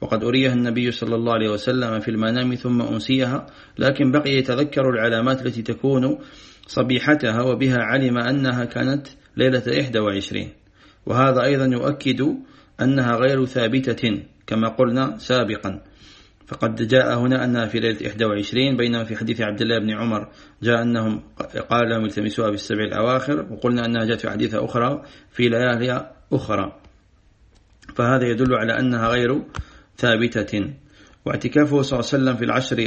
وقد أريها النبي صلى الله عليه وسلم في المنام ثم أنسيها لكن بقي يتذكر العلامات التي تكون صبيحتها وبها علم أنها كانت ليلة 21 وهذا أيضا يؤكد أنها غير ثابتة كما قلنا سابقا. فقد جاء هنا أنها في ليلة 21 بينما في حديث عبد الله بن عمر جاء أنهم قال لهم التمسوها بالسبع الأواخر وقلنا أنها جاءت في حديث أخرى في ليالي أخرى. فهذا يدل على أنها غير ثابتة. واعتكافه صلى الله عليه وسلم في العشر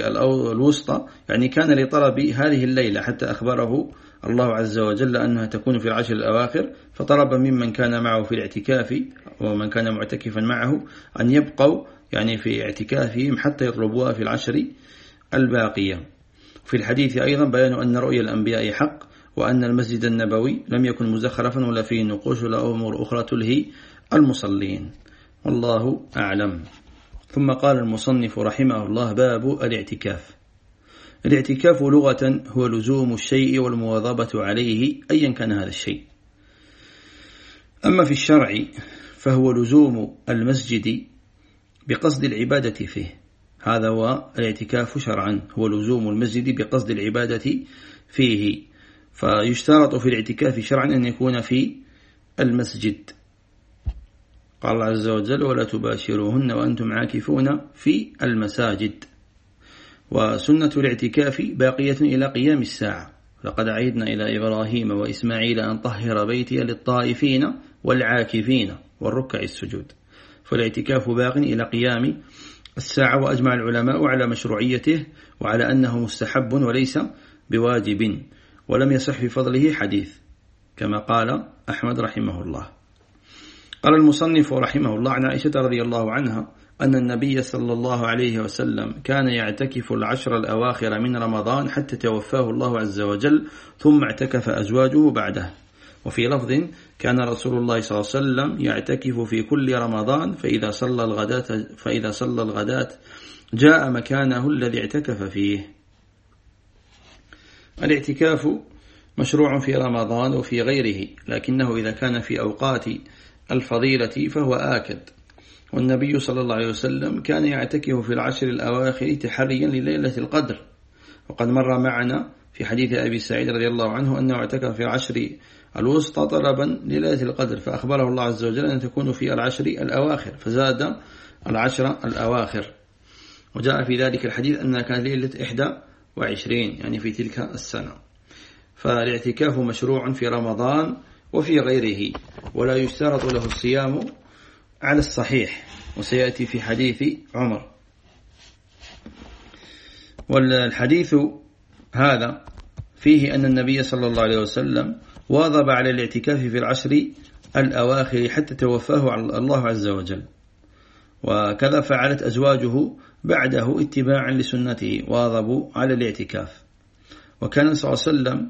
الوسطى يعني كان لطلب هذه الليلة حتى أخبره الله عز وجل أنها تكون في العشر الأواخر فطلب ممن كان معه في الاعتكاف ومن كان معتكفا معه أن يبقوا يعني في اعتكافهم حتى يطلبوها في العشر الباقية. في الحديث أيضا بيان أن رؤيا الأنبياء حق وأن المسجد النبوي لم يكن مزخرفا ولا فيه نقوش ولا أمور أخرى تلهي المصلين. والله أعلم. ثم قال المصنف رحمه الله باب الاعتكاف. الاعتكاف لغة هو لزوم الشيء والمواظبة عليه أيا كان هذا الشيء. أما في الشرع فهو لزوم المسجد بقصد العبادة فيه. هذا هو الاعتكاف شرعا هو لزوم المسجد بقصد العبادة فيه. فيشترط في الاعتكاف شرعا أن يكون في المسجد. قال الله عز وجل ولا تباشروهن وأنتم عاكفون في المساجد. وسنة الاعتكاف باقية إلى قيام الساعة. لقد عيدنا إلى إبراهيم وإسماعيل أن طهر بيتي للطائفين والعاكفين والركع السجود. فالاعتكاف باق إلى قيام الساعة وأجمع العلماء على مشروعيته وعلى أنه مستحب وليس بواجب ولم يصح في فضله حديث كما قال أحمد رحمه الله. قال المصنف رحمه الله عن عائشة رضي الله عنها أن النبي صلى الله عليه وسلم كان يعتكف العشر الأواخر من رمضان حتى توفاه الله عز وجل ثم اعتكف أزواجه بعده. وفي لفظ كان رسول الله صلى الله عليه وسلم يعتكف في كل رمضان فإذا صلى الغداة, فإذا صلى الغداة جاء مكانه الذي اعتكف فيه. الاعتكاف مشروع في رمضان وفي غيره لكنه إذا كان في أوقات الفضيلة فهو آكد. والنبي صلى الله عليه وسلم كان يعتكف في العشر الأواخر تحريا لليلة القدر. وقد مر معنا في حديث أبي سعيد رضي الله عنه أنه اعتكف في العشر الوسطى طلبا لليلة القدر فأخبره الله عز وجل أن تكون في العشر الأواخر فزاد العشر الأواخر. وجاء في ذلك الحديث أنها كانت ليلة إحدى وعشرين يعني في تلك السنة. فالاعتكاف مشروع في رمضان وفي غيره ولا يشترط له الصيام على الصحيح وسيأتي في حديث عمر. والحديث هذا فيه أن النبي صلى الله عليه وسلم واظب على الاعتكاف في العشر الأواخر حتى توفاه الله عز وجل. وكذا فعلت أزواجه بعده اتباعا لسنته واظبوا على الاعتكاف. وكان صلى الله عليه وسلم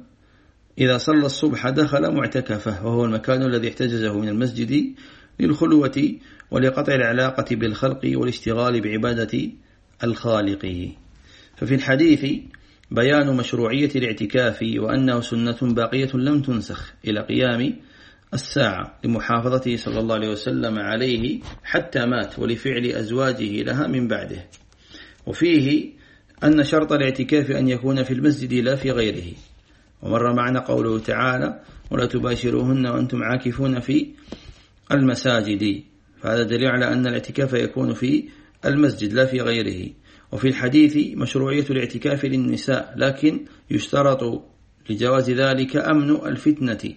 إذا صلى الصبح دخل معتكفة وهو المكان الذي احتجزه من المسجد للخلوة ولقطع العلاقة بالخلق والاشتغال بعبادة الخالق. ففي الحديث بيان مشروعية الاعتكاف وأنه سنة باقية لم تنسخ إلى قيام الساعة لمحافظته صلى الله عليه وسلم عليه حتى مات ولفعل أزواجه لها من بعده. وفيه أن شرط الاعتكاف أن يكون في المسجد لا في غيره. ومر معنا قوله تعالى ولا تباشروهن وأنتم عاكفون في المساجد. فهذا دليل على أن الاعتكاف يكون في المسجد لا في غيره. وفي الحديث مشروعية الاعتكاف للنساء لكن يشترط لجواز ذلك أمن الفتنة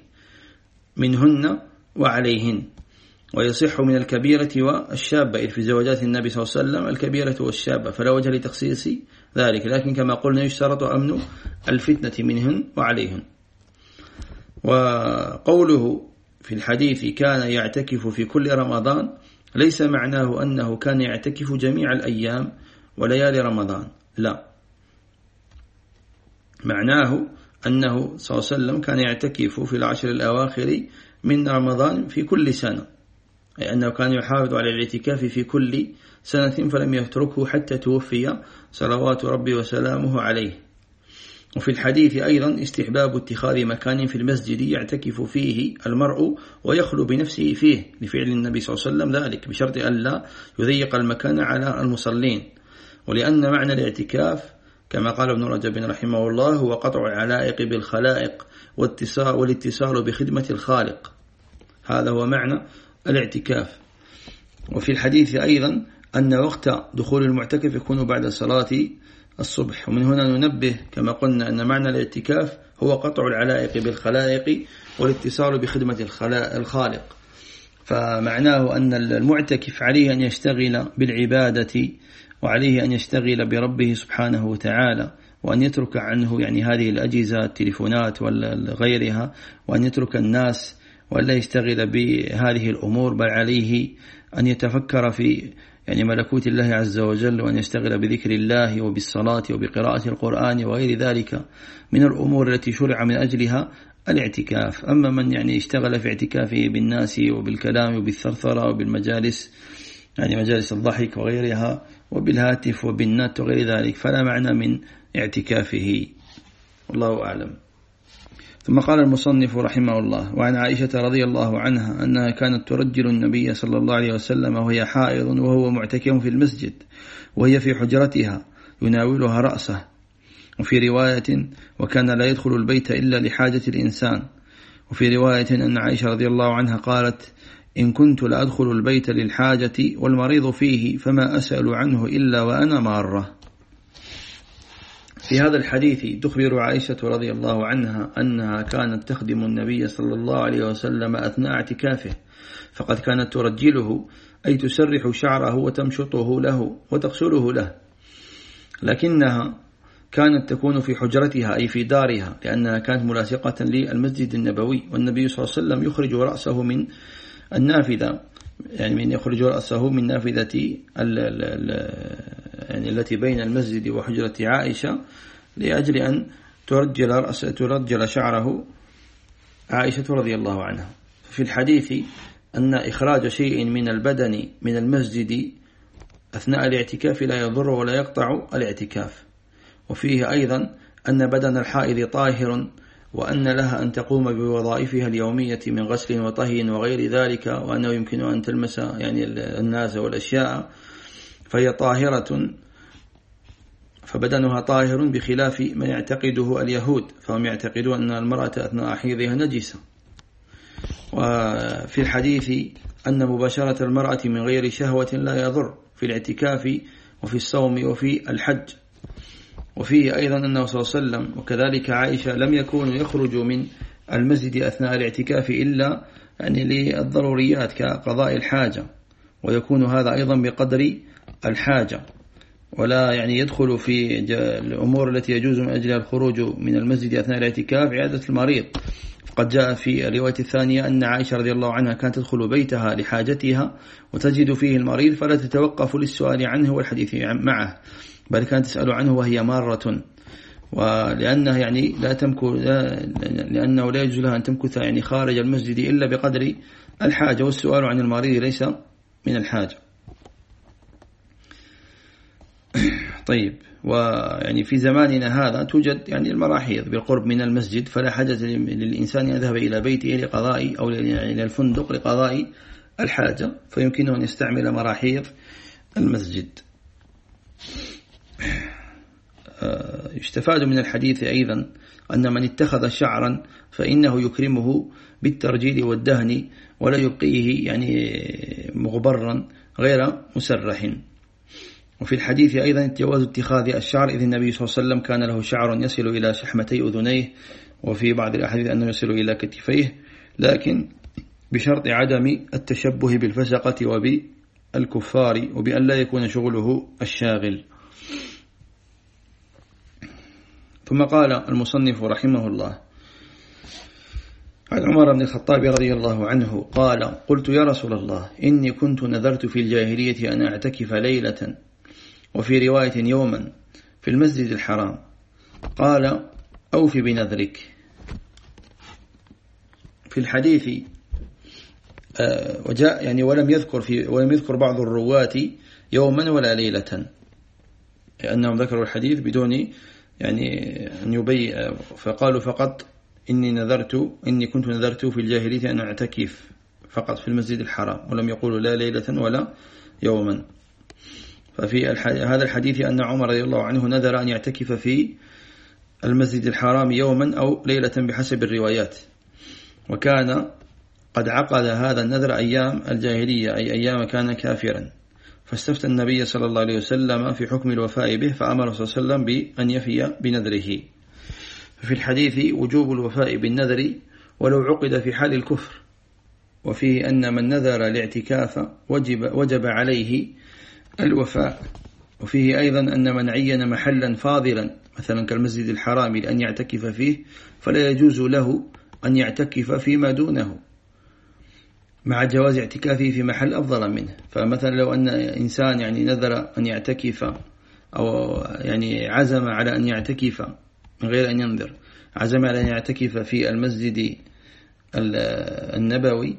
منهن وعليهن. ويصح من الكبيرة والشابة إذ في زوجات النبي صلى الله عليه وسلم الكبيرة والشابة فلا وجه لتخصيص ذلك. لكن كما قلنا يشترط أمن الفتنة منهن وعليهن. وقوله في الحديث كان يعتكف في كل رمضان ليس معناه أنه كان يعتكف جميع الأيام وليالي رمضان لا. معناه أنه صلى الله عليه وسلم كان يعتكف في العشر الأواخر من رمضان في كل سنة أي أنه كان يحافظ على الاعتكاف في كل سنة فلم يتركه حتى توفي صلوات ربي وسلامه عليه. وفي الحديث أيضا استحباب اتخاذ مكان في المسجد يعتكف فيه المرء ويخلو بنفسه فيه لفعل النبي صلى الله عليه وسلم ذلك بشرط أن لا يضيق المكان على المصلين. ولأن معنى الاعتكاف كما قال ابن رجب رحمه الله هو قطع العلائق بالخلائق والاتصال بخدمة الخالق. هذا هو معنى الاعتكاف. وفي الحديث أيضا أن وقت دخول المعتكف يكون بعد صلاة الصبح. ومن هنا ننبه كما قلنا أن معنى الاعتكاف هو قطع العلائق بالخلائق والاتصال بخدمة الخالق. فمعناه أن المعتكف عليه أن يشتغل بالعبادة وعليه أن يشتغل بربه سبحانه وتعالى وأن يترك عنه يعني هذه الأجهزة التليفونات وغيرها وأن يترك الناس ولا يشتغل بهذه الأمور بل عليه أن يتفكر في يعني ملكوت الله عز وجل وأن يشتغل بذكر الله وبالصلاة وبقراءة القرآن وغير ذلك من الأمور التي شرع من أجلها الاعتكاف. أما من يعني اشتغل في اعتكافه بالناس وبالكلام وبالثرثرة وبالمجالس يعني مجالس الضحك وغيرها وبالهاتف وبالنت وغير ذلك فلا معنى من اعتكافه. والله أعلم. ثم قال المصنف رحمه الله وعن عائشة رضي الله عنها أنها كانت ترجل النبي صلى الله عليه وسلم وهي حائض وهو معتكف في المسجد وهي في حجرتها يناولها رأسه. وفي رواية وكان لا يدخل البيت إلا لحاجة الإنسان وفي رواية أن عائشة رضي الله عنها قالت إن كنت لأدخل البيت للحاجة والمريض فيه فما أسأل عنه إلا وأنا مارة في هذا الحديث تخبر عائشة رضي الله عنها أنها كانت تخدم النبي صلى الله عليه وسلم أثناء اعتكافه فقد كانت ترجله أي تسرح شعره وتمشطه له وتغسله له. لكنها كانت تكون في حجرتها أي في دارها لأنها كانت ملاصقة للمسجد النبوي والنبي صلى الله عليه وسلم يخرج رأسه من النافذة يعني من يخرج رأسه من نافذة يعني التي بين المسجد وحجرة عائشة لأجل أن ترجل, ترجل شعره عائشة رضي الله عنها. في الحديث أن إخراج شيء من البدن من المسجد أثناء الاعتكاف لا يضر ولا يقطع الاعتكاف. وفيه أيضا أن بدن الحائض طاهر وأن لها أن تقوم بوظائفها اليومية من غسل وطهي وغير ذلك وأنه يمكن أن تلمس يعني الناس والأشياء. فهي طاهرة فبدنها طاهر بخلاف ما يعتقده اليهود فهم يعتقدون أن المرأة أثناء حيضها نجسة. وفي الحديث أن مباشرة المرأة من غير شهوة لا يضر في الاعتكاف وفي الصوم وفي الحج. وفيه أيضا أنه صلى الله عليه وسلم وكذلك عائشة لم يكونوا يخرجوا من المسجد أثناء الاعتكاف إلا يعني للضروريات كقضاء الحاجة. ويكون هذا أيضا بقدر الحاجة ولا يعني يدخل في الأمور التي يجوز من أجلها الخروج من المسجد أثناء الاعتكاف عيادة المريض. قد جاء في الرواية الثانية أن عائشة رضي الله عنها كانت تدخل بيتها لحاجتها وتجد فيه المريض فلا تتوقف للسؤال عنه والحديث معه بل كانت تسأل عنه وهي مارة ولأنها يعني لا تمكث لأنه لا يجوز لها أن تمكث يعني خارج المسجد إلا بقدر الحاجة والسؤال عن المريض ليس من الحاجة. [COUGHS] طيب. ويعني في زماننا هذا توجد يعني المراحيض بالقرب من المسجد فلا حاجة للإنسان أن يذهب إلى بيته لقضاء أو إلى الفندق لقضاء الحاجة فيمكنه أن يستعمل مراحيض المسجد. يستفاد من الحديث أيضا أن من اتخذ شعرا فإنه يكرمه بالترجيل والدهن ولا يبقيه يعني مغبرا غير مسرح. وفي الحديث أيضا جواز اتخاذ الشعر إذ النبي صلى الله عليه وسلم كان له شعر يصل إلى شحمتي أذنيه وفي بعض الأحاديث أنه يصل إلى كتفيه لكن بشرط عدم التشبه بالفسقة وبالكفار وبأن لا يكون شغله الشاغل. ثم قال المصنف رحمه الله عن عمر بن الخطاب رضي الله عنه قال قلت يا رسول الله إني كنت نذرت في الجاهلية أن أعتكف ليلة وفي رواية يوما في المسجد الحرام قال أوف بنذرك. في الحديث آه، وجاء يعني ولم يذكر في ولم يذكر بعض الرواة يوما ولا ليلة لأنهم ذكروا الحديث بدون يعني أن يبي فقالوا فقط إني نذرت إني كنت نذرت في الجاهلية أن أعتكف فقط في المسجد الحرام ولم يقولوا لا ليلة ولا يوما. ففي هذا الحديث أن عمر رضي الله عنه نذر أن يعتكف في المسجد الحرام يوما أو ليلة بحسب الروايات. وكان قد عقد هذا النذر أيام الجاهلية أي أيام كان كافرا. فاستفتى النبي صلى الله عليه وسلم في حكم الوفاء به فأمر صلى الله عليه وسلم بأن يفي بنذره. في الحديث وجوب الوفاء بالنذر ولو عقد في حال الكفر. وفيه أن من نذر الاعتكاف وجب, وجب عليه الوفاء. وفيه أيضا أن من عين محلا فاضلا مثلا كالمسجد الحرام لأن يعتكف فيه فلا يجوز له أن يعتكف فيما دونه مع جواز اعتكافه في محل أفضل منه. فمثلا لو أن إنسان يعني نذر أن يعتكف أو يعني عزم على أن يعتكف من غير أن ينذر عزم على أن يعتكف في المسجد النبوي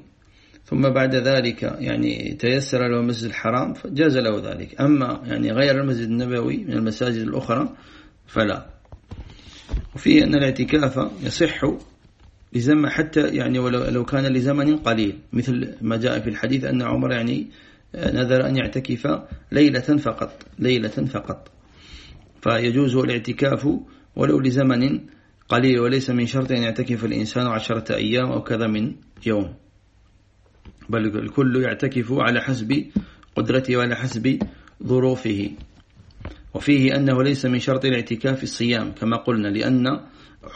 ثم بعد ذلك يعني تيسر له المسجد الحرام فجاز له ذلك. أما يعني غير المسجد النبوي من المساجد الأخرى فلا. وفيه أن الاعتكاف يصح لزم حتى يعني ولو لو كان لزمن قليل. مثل ما جاء في الحديث أن عمر يعني نذر أن يعتكف ليلة فقط ليلة فقط. فيجوز الاعتكاف ولو لزمن قليل وليس من شرط أن يعتكف الإنسان عشرة أيام أو كذا من يوم. بل الكل يعتكف على حسب قدرته وعلى حسب ظروفه. وفيه أنه ليس من شرط الاعتكاف الصيام كما قلنا لأن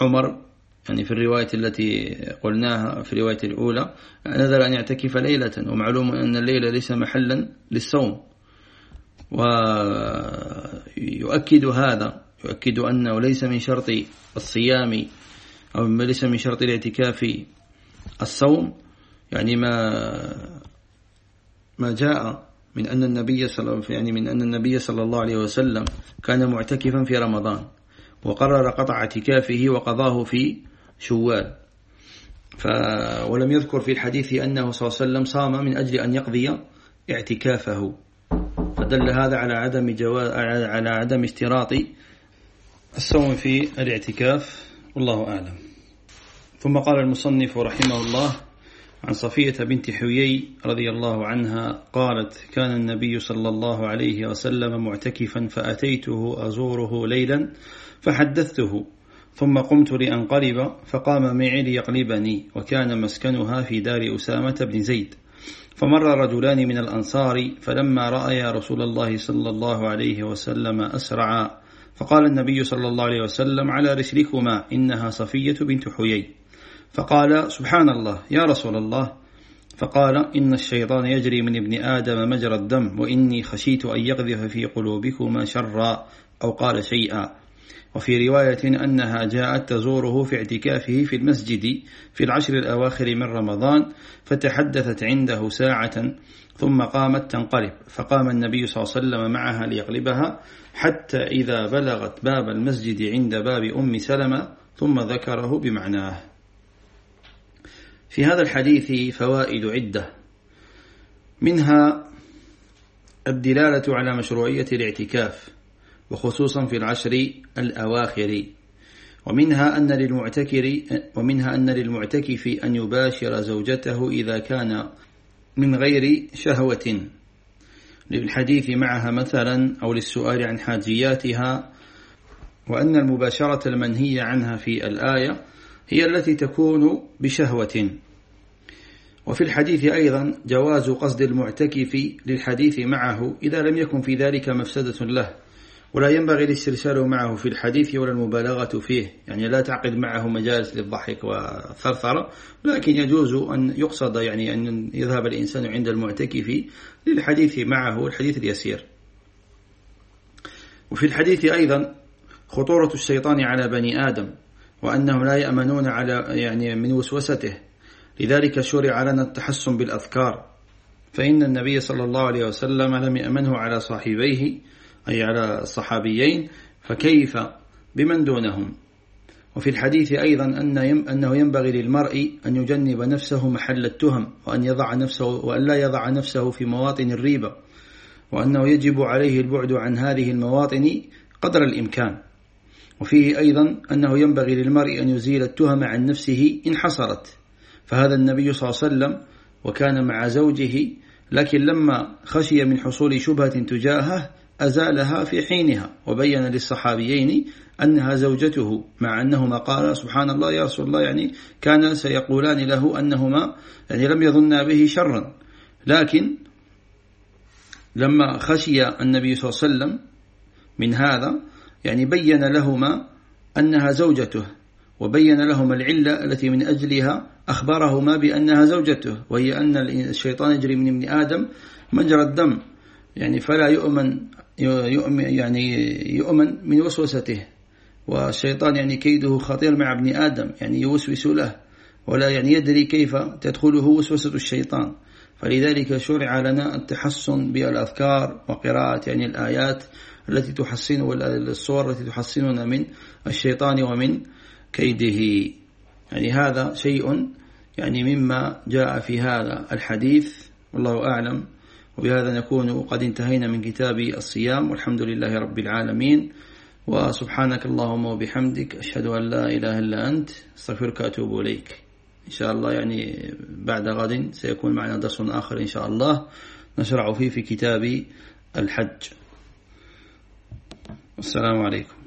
عمر يعني في الرواية التي قلناها في الرواية الأولى نذر أن يعتكف ليلة ومعلوم أن الليلة ليس محلا للصوم. ويؤكد هذا يؤكد أنه ليس من شرط الصيام أو ليس من شرط الاعتكاف الصوم يعني ما ما جاء من أن النبي صلى يعني من أن النبي صلى الله عليه وسلم كان معتكفا في رمضان وقرر قطع اعتكافه وقضاه في شوال. ف ولم يذكر في الحديث أنه صلى الله عليه وسلم صام من أجل أن يقضي اعتكافه. فدل هذا على عدم على عدم اشتراط الصوم في الاعتكاف والله أعلم. ثم قال المصنف رحمه الله عن صفية بنت حيي رضي الله عنها قالت كان النبي صلى الله عليه وسلم معتكفا فأتيته أزوره ليلا فحدثته ثم قمت لأنقلب فقام معي ليقلبني وكان مسكنها في دار أسامة بن زيد فمر رجلان من الأنصار فلما رأيا رسول الله صلى الله عليه وسلم أسرعا فقال النبي صلى الله عليه وسلم على رسلكما إنها صفية بنت حيي. فقال سبحان الله يا رسول الله فقال إن الشيطان يجري من ابن آدم مجرى الدم وإني خشيت أن يقذف في قلوبكما شرا أو قال شيئا. وفي رواية أنها جاءت تزوره في اعتكافه في المسجد في العشر الأواخر من رمضان فتحدثت عنده ساعة ثم قامت تنقلب. فقام النبي صلى الله عليه وسلم معها ليقلبها حتى إذا بلغت باب المسجد عند باب أم سلمة ثم ذكره بمعناه. في هذا الحديث فوائد عدة. منها الدلالة على مشروعية الاعتكاف وخصوصا في العشر الأواخر. ومنها أن للمعتكر ومنها أن للمعتكف أن يباشر زوجته إذا كان من غير شهوة. للحديث معها مثلا أو للسؤال عن حاجياتها وأن المباشرة المنهية عنها في الآية هي التي تكون بشهوة. وفي الحديث أيضا جواز قصد المعتكف للحديث معه إذا لم يكن في ذلك مفسدة له ولا ينبغي الاسترسال معه في الحديث ولا المبالغة فيه. يعني لا تعقد معه مجالس للضحك والثرثرة لكن يجوز أن يقصد يعني أن يذهب الإنسان عند المعتكف للحديث معه الحديث اليسير. وفي الحديث أيضا خطورة الشيطان على بني آدم. وأنهم لا يأمنون على يعني من وسوسته. لذلك شرع لنا التحسن بالأذكار. فإن النبي صلى الله عليه وسلم لم يأمنه على صاحبيه أي على الصحابيين فكيف بمن دونهم؟ وفي الحديث أيضا أن أنه ينبغي للمرء أن يجنب نفسه محل التهم وأن يضع نفسه وأن لا يضع نفسه في مواطن الريبة. وأنه يجب عليه البعد عن هذه المواطن قدر الإمكان. وفيه أيضا أنه ينبغي للمرء أن يزيل التهم عن نفسه إن حصلت. فهذا النبي صلى الله عليه وسلم وكان مع زوجه لكن لما خشي من حصول شبهة تجاهه أزالها في حينها. وبين للصحابيين أنها زوجته مع أنهما قال سبحان الله يا رسول الله يعني كان سيقولان له أنهما يعني لم يظنا به شرا. لكن لما خشي النبي صلى الله عليه وسلم من هذا يعني بين لهما أنها زوجته وبين لهما العلة التي من أجلها أخبرهما بأنها زوجته وهي أن الشيطان يجري من ابن آدم مجرى الدم يعني فلا يؤمن يؤمن يعني يؤمن من وسوسته والشيطان يعني كيده خطير مع ابن آدم يعني يوسوس له ولا يعني يدري كيف تدخله وسوسة الشيطان. فلذلك شرع لنا التحسن بالأذكار وقراءة يعني الآيات التي تحسن والصور التي تحسننا من الشيطان ومن كيده. يعني هذا شيء يعني مما جاء في هذا الحديث والله أعلم. وبهذا نكون قد انتهينا من كتاب الصيام والحمد لله رب العالمين. وسبحانك اللهم وبحمدك أشهد أن لا إله إلا أنت أستغفرك أتوب إليك. إن شاء الله يعني بعد غد سيكون معنا درس آخر إن شاء الله نشرع فيه في كتاب الحج. السلام عليكم.